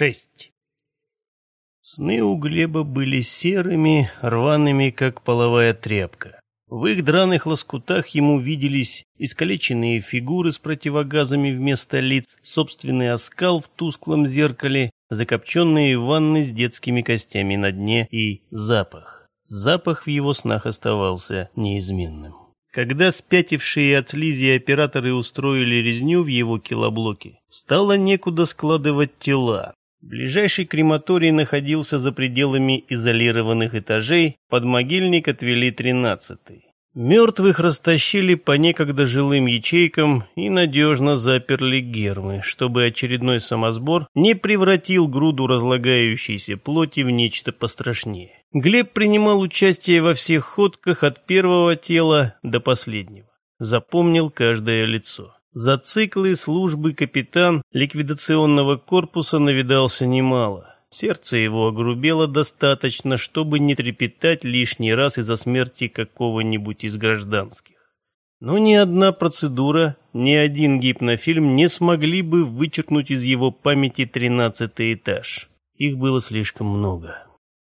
6. Сны у Глеба были серыми, рваными, как половая тряпка. В их драных лоскутах ему виделись искалеченные фигуры с противогазами вместо лиц, собственный оскал в тусклом зеркале, закопченные ванны с детскими костями на дне и запах. Запах в его снах оставался неизменным. Когда спятившие от слизи операторы устроили резню в его килоблоке, стало некуда складывать тела. Ближайший крематорий находился за пределами изолированных этажей, под могильник отвели тринадцатый. Мертвых растащили по некогда жилым ячейкам и надежно заперли гермы, чтобы очередной самосбор не превратил груду разлагающейся плоти в нечто пострашнее. Глеб принимал участие во всех ходках от первого тела до последнего. Запомнил каждое лицо. За циклы службы капитан ликвидационного корпуса навидался немало. Сердце его огрубело достаточно, чтобы не трепетать лишний раз из-за смерти какого-нибудь из гражданских. Но ни одна процедура, ни один гипнофильм не смогли бы вычеркнуть из его памяти тринадцатый этаж. Их было слишком много.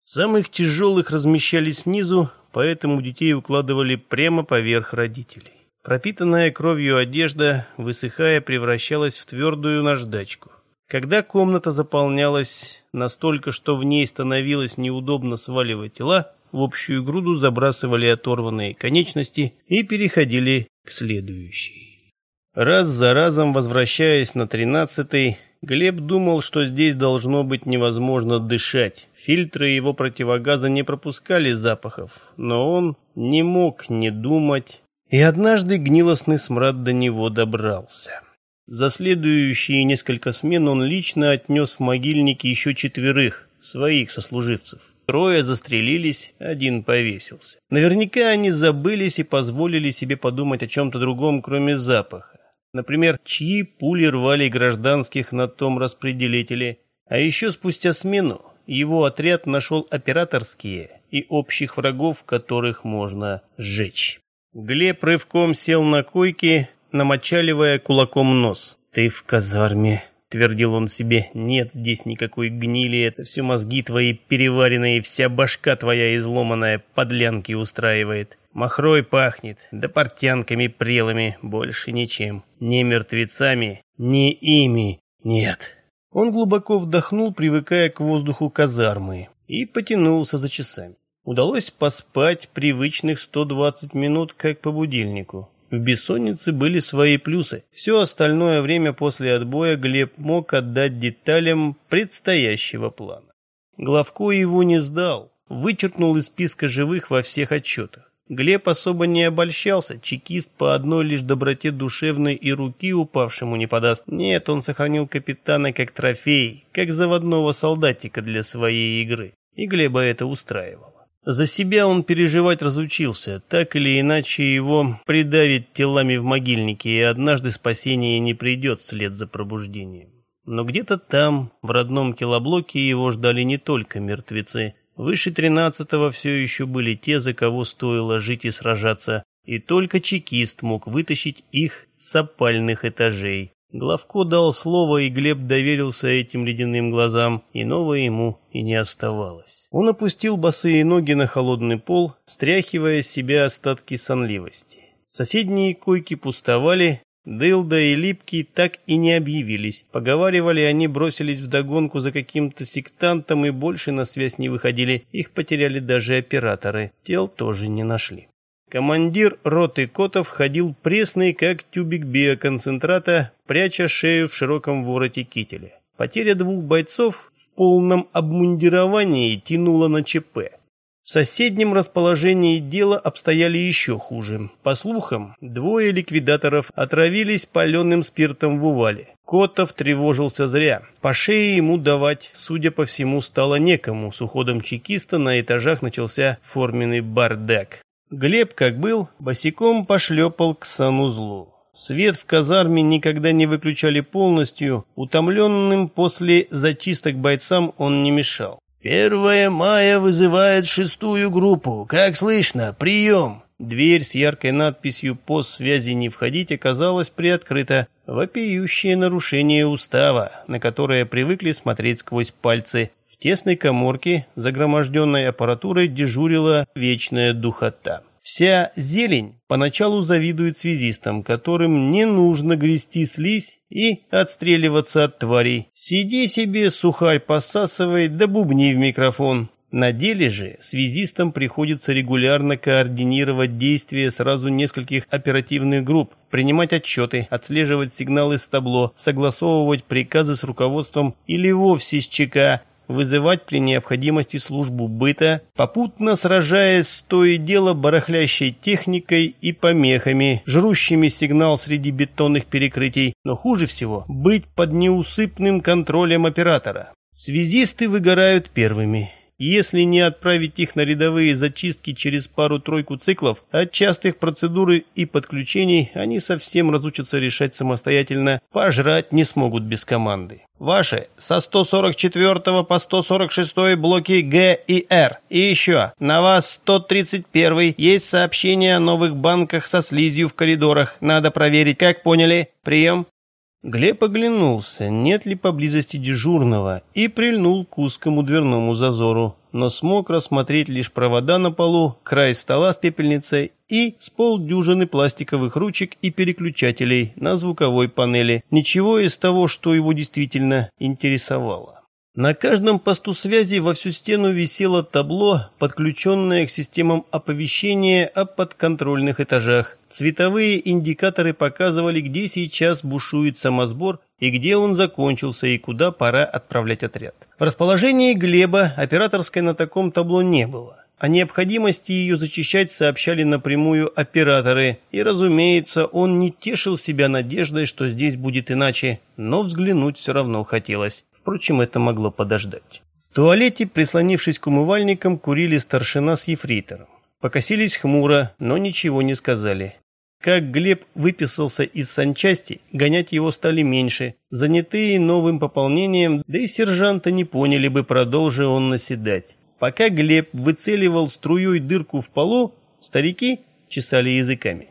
Самых тяжелых размещали снизу, поэтому детей укладывали прямо поверх родителей. Пропитанная кровью одежда, высыхая, превращалась в твердую наждачку. Когда комната заполнялась настолько, что в ней становилось неудобно сваливать тела, в общую груду забрасывали оторванные конечности и переходили к следующей. Раз за разом возвращаясь на тринадцатый, Глеб думал, что здесь должно быть невозможно дышать. Фильтры его противогаза не пропускали запахов, но он не мог не думать и однажды гнилостный смрад до него добрался. За следующие несколько смен он лично отнес в могильники еще четверых, своих сослуживцев. Трое застрелились, один повесился. Наверняка они забылись и позволили себе подумать о чем-то другом, кроме запаха. Например, чьи пули рвали гражданских на том распределителе. А еще спустя смену его отряд нашел операторские и общих врагов, которых можно сжечь. Глеб рывком сел на койке, намочаливая кулаком нос. «Ты в казарме», — твердил он себе. «Нет здесь никакой гнили, это все мозги твои переваренные, вся башка твоя изломанная подлянки устраивает. Махрой пахнет, да портянками прелыми, больше ничем. Не мертвецами, не ими, нет». Он глубоко вдохнул, привыкая к воздуху казармы, и потянулся за часами. Удалось поспать привычных 120 минут, как по будильнику. В бессоннице были свои плюсы. Все остальное время после отбоя Глеб мог отдать деталям предстоящего плана. Главко его не сдал, вычеркнул из списка живых во всех отчетах. Глеб особо не обольщался, чекист по одной лишь доброте душевной и руки упавшему не подаст. Нет, он сохранил капитана как трофей, как заводного солдатика для своей игры. И Глеба это устраивало. За себя он переживать разучился, так или иначе его придавит телами в могильнике, и однажды спасение не придет вслед за пробуждением. Но где-то там, в родном телоблоке, его ждали не только мертвецы. Выше тринадцатого все еще были те, за кого стоило жить и сражаться, и только чекист мог вытащить их с опальных этажей. Главко дал слово, и Глеб доверился этим ледяным глазам, иного ему и не оставалось. Он опустил босые ноги на холодный пол, стряхивая с себя остатки сонливости. Соседние койки пустовали, Дылда и Липкий так и не объявились. Поговаривали, они бросились вдогонку за каким-то сектантом и больше на связь не выходили. Их потеряли даже операторы. Тел тоже не нашли. Командир роты Котов ходил пресный, как тюбик биоконцентрата, пряча шею в широком вороте кителя. Потеря двух бойцов в полном обмундировании тянула на ЧП. В соседнем расположении дела обстояли еще хуже. По слухам, двое ликвидаторов отравились паленым спиртом в Увале. Котов тревожился зря. По шее ему давать, судя по всему, стало некому. С уходом чекиста на этажах начался форменный бардак. Глеб, как был, босиком пошлепал к санузлу. Свет в казарме никогда не выключали полностью, утомленным после зачисток бойцам он не мешал. «Первое мая вызывает шестую группу. Как слышно? Прием!» Дверь с яркой надписью «Пост связи не входить» оказалась приоткрыта. Вопиющее нарушение устава, на которое привыкли смотреть сквозь пальцы. Тесной коморке, загроможденной аппаратурой, дежурила вечная духота. Вся зелень поначалу завидует связистам, которым не нужно грести слизь и отстреливаться от тварей. Сиди себе, сухарь посасывай, да бубни в микрофон. На деле же связистам приходится регулярно координировать действия сразу нескольких оперативных групп, принимать отчеты, отслеживать сигналы с табло, согласовывать приказы с руководством или вовсе с ЧК, вызывать при необходимости службу быта, попутно сражаясь с то и дело барахлящей техникой и помехами, жрущими сигнал среди бетонных перекрытий, но хуже всего быть под неусыпным контролем оператора. Связисты выгорают первыми. Если не отправить их на рядовые зачистки через пару-тройку циклов, от частых процедур и подключений они совсем разучатся решать самостоятельно, пожрать не смогут без команды. Ваши со 144 по 146 блоки Г и Р. И еще, на вас 131 есть сообщение о новых банках со слизью в коридорах. Надо проверить, как поняли? Прием. Глеб оглянулся, нет ли поблизости дежурного, и прильнул к узкому дверному зазору, но смог рассмотреть лишь провода на полу, край стола с пепельницей и с полдюжины пластиковых ручек и переключателей на звуковой панели. Ничего из того, что его действительно интересовало. На каждом посту связи во всю стену висело табло, подключенное к системам оповещения о подконтрольных этажах. Цветовые индикаторы показывали, где сейчас бушует самосбор и где он закончился и куда пора отправлять отряд. В расположении Глеба операторской на таком табло не было. О необходимости ее зачищать сообщали напрямую операторы, и, разумеется, он не тешил себя надеждой, что здесь будет иначе, но взглянуть все равно хотелось. Впрочем, это могло подождать. В туалете, прислонившись к умывальникам, курили старшина с ефрейтором. Покосились хмуро, но ничего не сказали. Как Глеб выписался из санчасти, гонять его стали меньше, занятые новым пополнением, да и сержанта не поняли бы, продолжил он наседать. Пока Глеб выцеливал струей дырку в полу, старики чесали языками.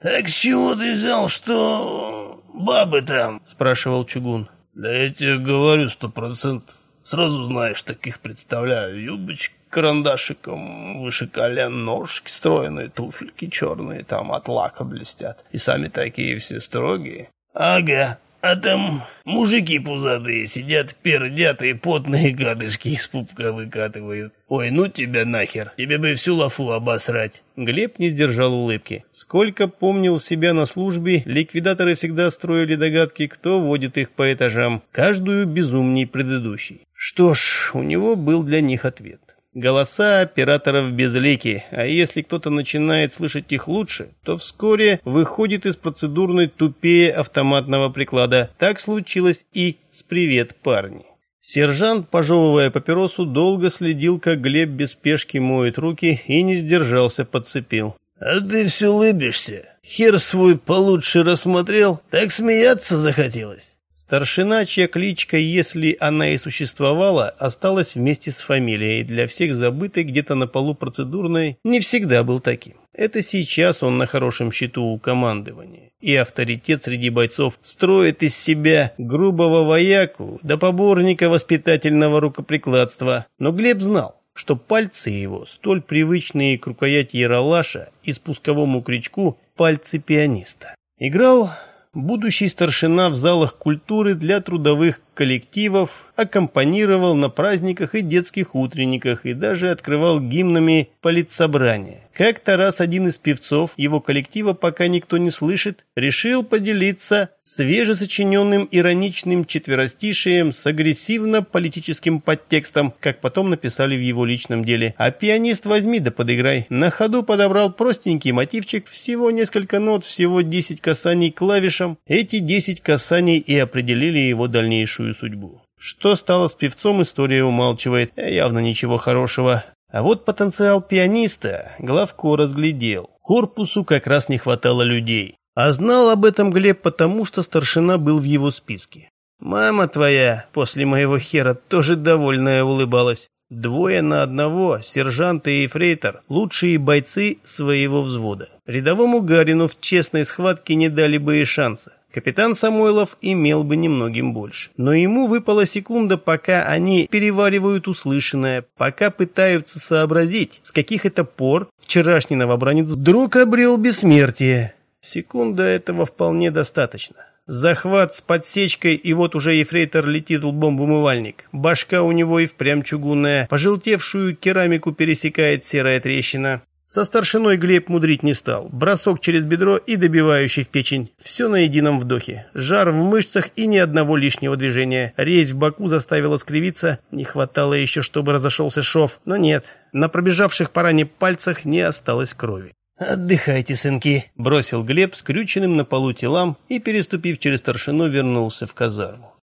«Так с чего ты взял, что бабы там?» – спрашивал Чугун. Да я тебе говорю сто процентов. Сразу знаешь, таких представляю. Юбочка карандашиком, выше колен ножки стройные, туфельки черные, там от лака блестят. И сами такие все строгие. Ага, а там мужики пузатые сидят, пердят и потные гадышки из пупка выкатывают. Ой, ну тебя нахер, тебе бы всю лафу обосрать. Глеб не сдержал улыбки. Сколько помнил себя на службе, ликвидаторы всегда строили догадки, кто водит их по этажам, каждую безумней предыдущий. Что ж, у него был для них ответ. Голоса операторов безлики, а если кто-то начинает слышать их лучше, то вскоре выходит из процедурной тупее автоматного приклада. Так случилось и с «Привет, парни». Сержант, пожевывая папиросу, долго следил, как Глеб без спешки моет руки и не сдержался, подцепил. «А ты все улыбишься. Хер свой получше рассмотрел, так смеяться захотелось». Старшина, чья кличка, если она и существовала, осталась вместе с фамилией, для всех забытой где-то на полу процедурной, не всегда был таким. Это сейчас он на хорошем счету у командования. И авторитет среди бойцов строит из себя грубого вояку до поборника воспитательного рукоприкладства. Но Глеб знал, что пальцы его, столь привычные к рукояти Яралаша и спусковому крючку, пальцы пианиста. Играл будущий старшина в залах культуры для трудовых коллективов, аккомпанировал на праздниках и детских утренниках и даже открывал гимнами политсобрания. Как-то раз один из певцов его коллектива, пока никто не слышит, решил поделиться свежесочиненным ироничным четверостишием с агрессивно-политическим подтекстом, как потом написали в его личном деле. А пианист возьми да подыграй. На ходу подобрал простенький мотивчик, всего несколько нот, всего 10 касаний клавишам. Эти 10 касаний и определили его дальнейшую судьбу. Что стало с певцом, история умалчивает. Явно ничего хорошего. А вот потенциал пианиста Главко разглядел. Корпусу как раз не хватало людей. А знал об этом Глеб потому, что старшина был в его списке. Мама твоя после моего хера тоже довольная улыбалась. Двое на одного, сержант и эфрейтор, лучшие бойцы своего взвода. Рядовому Гарину в честной схватке не дали бы и шанса. Капитан Самойлов имел бы немногим больше. Но ему выпала секунда, пока они переваривают услышанное, пока пытаются сообразить, с каких это пор вчерашний новобранец вдруг обрел бессмертие. Секунда этого вполне достаточно. Захват с подсечкой, и вот уже ефрейтор летит лбом в умывальник. Башка у него и впрямь чугунная. Пожелтевшую керамику пересекает серая трещина. Со старшиной Глеб мудрить не стал. Бросок через бедро и добивающий в печень. Все на едином вдохе. Жар в мышцах и ни одного лишнего движения. Резь в боку заставила скривиться. Не хватало еще, чтобы разошелся шов. Но нет, на пробежавших по ране пальцах не осталось крови. «Отдыхайте, сынки», — бросил Глеб скрюченным на полу телам и, переступив через старшину, вернулся в казарму.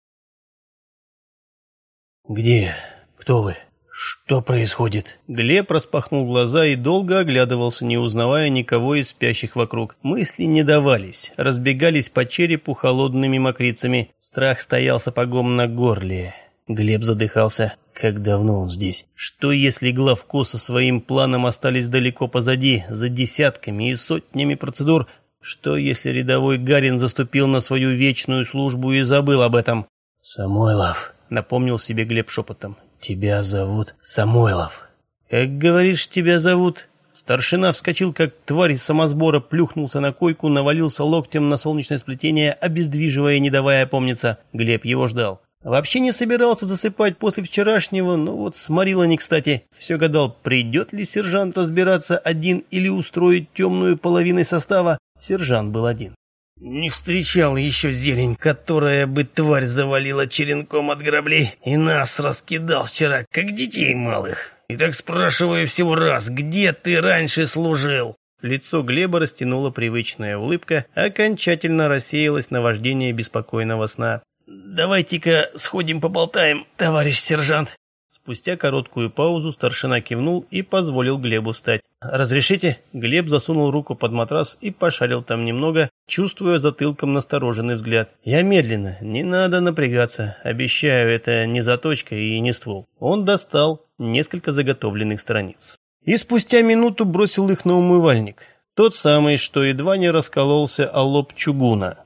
«Где? Кто вы?» «Что происходит?» Глеб распахнул глаза и долго оглядывался, не узнавая никого из спящих вокруг. Мысли не давались, разбегались по черепу холодными мокрицами. Страх стоял сапогом на горле. Глеб задыхался. Как давно он здесь? Что если главко со своим планом остались далеко позади, за десятками и сотнями процедур? Что если рядовой Гарин заступил на свою вечную службу и забыл об этом? «Самойлов», — напомнил себе Глеб шепотом. «Тебя зовут Самойлов». «Как говоришь, тебя зовут?» Старшина вскочил, как тварь из самосбора, плюхнулся на койку, навалился локтем на солнечное сплетение, обездвиживая и не давая опомниться. Глеб его ждал. Вообще не собирался засыпать после вчерашнего, но вот сморило не кстати. Все гадал, придет ли сержант разбираться один или устроить темную половину состава. Сержант был один. Не встречал еще зелень, которая бы тварь завалила черенком от граблей и нас раскидал вчера, как детей малых. И так спрашиваю всего раз, где ты раньше служил? Лицо Глеба растянула привычная улыбка, окончательно рассеялось на вождение беспокойного сна. «Давайте-ка сходим поболтаем, товарищ сержант». Спустя короткую паузу старшина кивнул и позволил Глебу встать. «Разрешите?» Глеб засунул руку под матрас и пошарил там немного, чувствуя затылком настороженный взгляд. «Я медленно, не надо напрягаться. Обещаю, это не заточка и не ствол». Он достал несколько заготовленных страниц. И спустя минуту бросил их на умывальник. Тот самый, что едва не раскололся о лоб чугуна.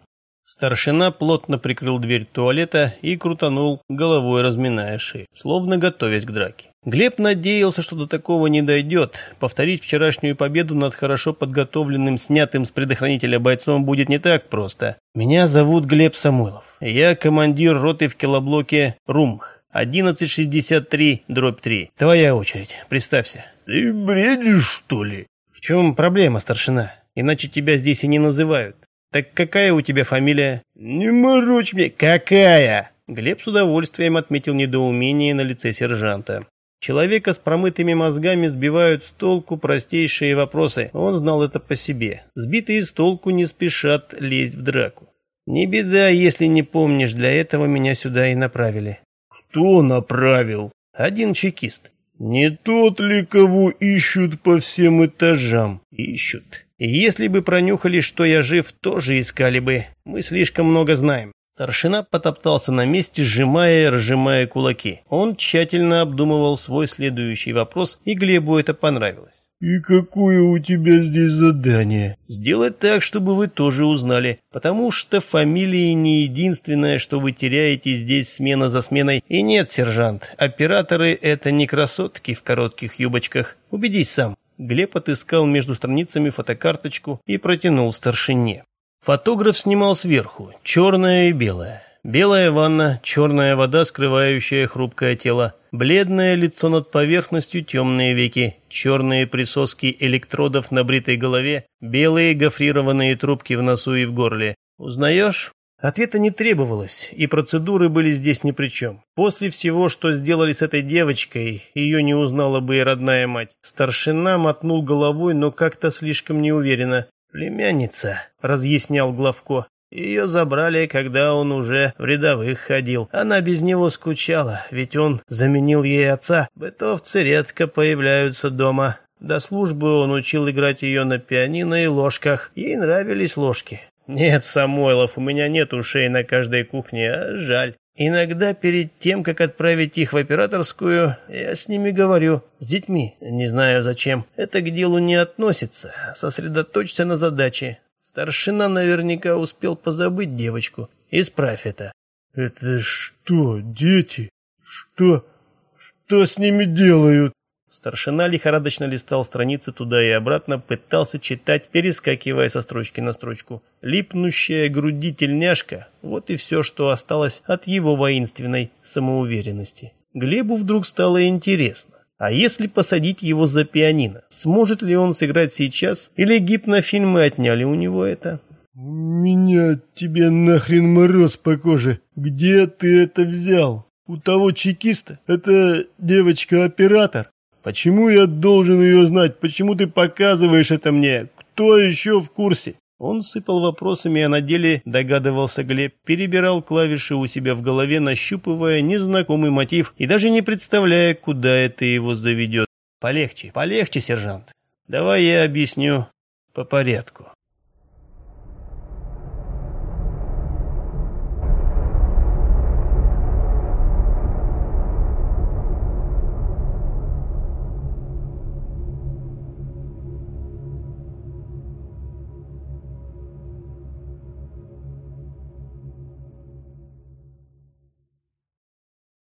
Старшина плотно прикрыл дверь туалета и крутанул головой, разминая шею, словно готовясь к драке. Глеб надеялся, что до такого не дойдет. Повторить вчерашнюю победу над хорошо подготовленным, снятым с предохранителя бойцом будет не так просто. Меня зовут Глеб Самойлов. Я командир роты в килоблоке «Румх». 1163, дробь 3. Твоя очередь. Представься. Ты бредишь, что ли? В чем проблема, старшина? Иначе тебя здесь и не называют. «Так какая у тебя фамилия?» «Не морочь мне!» «Какая?» Глеб с удовольствием отметил недоумение на лице сержанта. Человека с промытыми мозгами сбивают с толку простейшие вопросы. Он знал это по себе. Сбитые с толку не спешат лезть в драку. «Не беда, если не помнишь, для этого меня сюда и направили». «Кто направил?» «Один чекист». «Не тот ли, кого ищут по всем этажам?» «Ищут. Если бы пронюхали, что я жив, тоже искали бы. Мы слишком много знаем. Старшина потоптался на месте, сжимая и разжимая кулаки. Он тщательно обдумывал свой следующий вопрос, и Глебу это понравилось. «И какое у тебя здесь задание?» «Сделать так, чтобы вы тоже узнали, потому что фамилии не единственное, что вы теряете здесь смена за сменой. И нет, сержант, операторы – это не красотки в коротких юбочках. Убедись сам». Глеб отыскал между страницами фотокарточку и протянул старшине. Фотограф снимал сверху, черное и белое. Белая ванна, черная вода, скрывающая хрупкое тело, бледное лицо над поверхностью, темные веки, черные присоски электродов на бритой голове, белые гофрированные трубки в носу и в горле. Узнаешь? Ответа не требовалось, и процедуры были здесь ни при чем. После всего, что сделали с этой девочкой, ее не узнала бы и родная мать. Старшина мотнул головой, но как-то слишком неуверенно. «Племянница», — разъяснял Главко. Ее забрали, когда он уже в рядовых ходил. Она без него скучала, ведь он заменил ей отца. Бытовцы редко появляются дома. До службы он учил играть ее на пианино и ложках. Ей нравились ложки. «Нет, Самойлов, у меня нет ушей на каждой кухне, а жаль. Иногда перед тем, как отправить их в операторскую, я с ними говорю, с детьми, не знаю зачем. Это к делу не относится, сосредоточься на задаче. Старшина наверняка успел позабыть девочку. Исправь это. Это что, дети? Что? Что с ними делают? Старшина лихорадочно листал страницы туда и обратно, пытался читать, перескакивая со строчки на строчку. Липнущая груди тельняшка – вот и все, что осталось от его воинственной самоуверенности. Глебу вдруг стало интересно. А если посадить его за пианино, сможет ли он сыграть сейчас, или гипнофильмы отняли у него это? «У меня тебе нахрен мороз по коже. Где ты это взял? У того чекиста? Это девочка-оператор. Почему я должен ее знать? Почему ты показываешь это мне? Кто еще в курсе? Он сыпал вопросами, а на деле, догадывался Глеб, перебирал клавиши у себя в голове, нащупывая незнакомый мотив и даже не представляя, куда это его заведет. Полегче, полегче, сержант. Давай я объясню по порядку.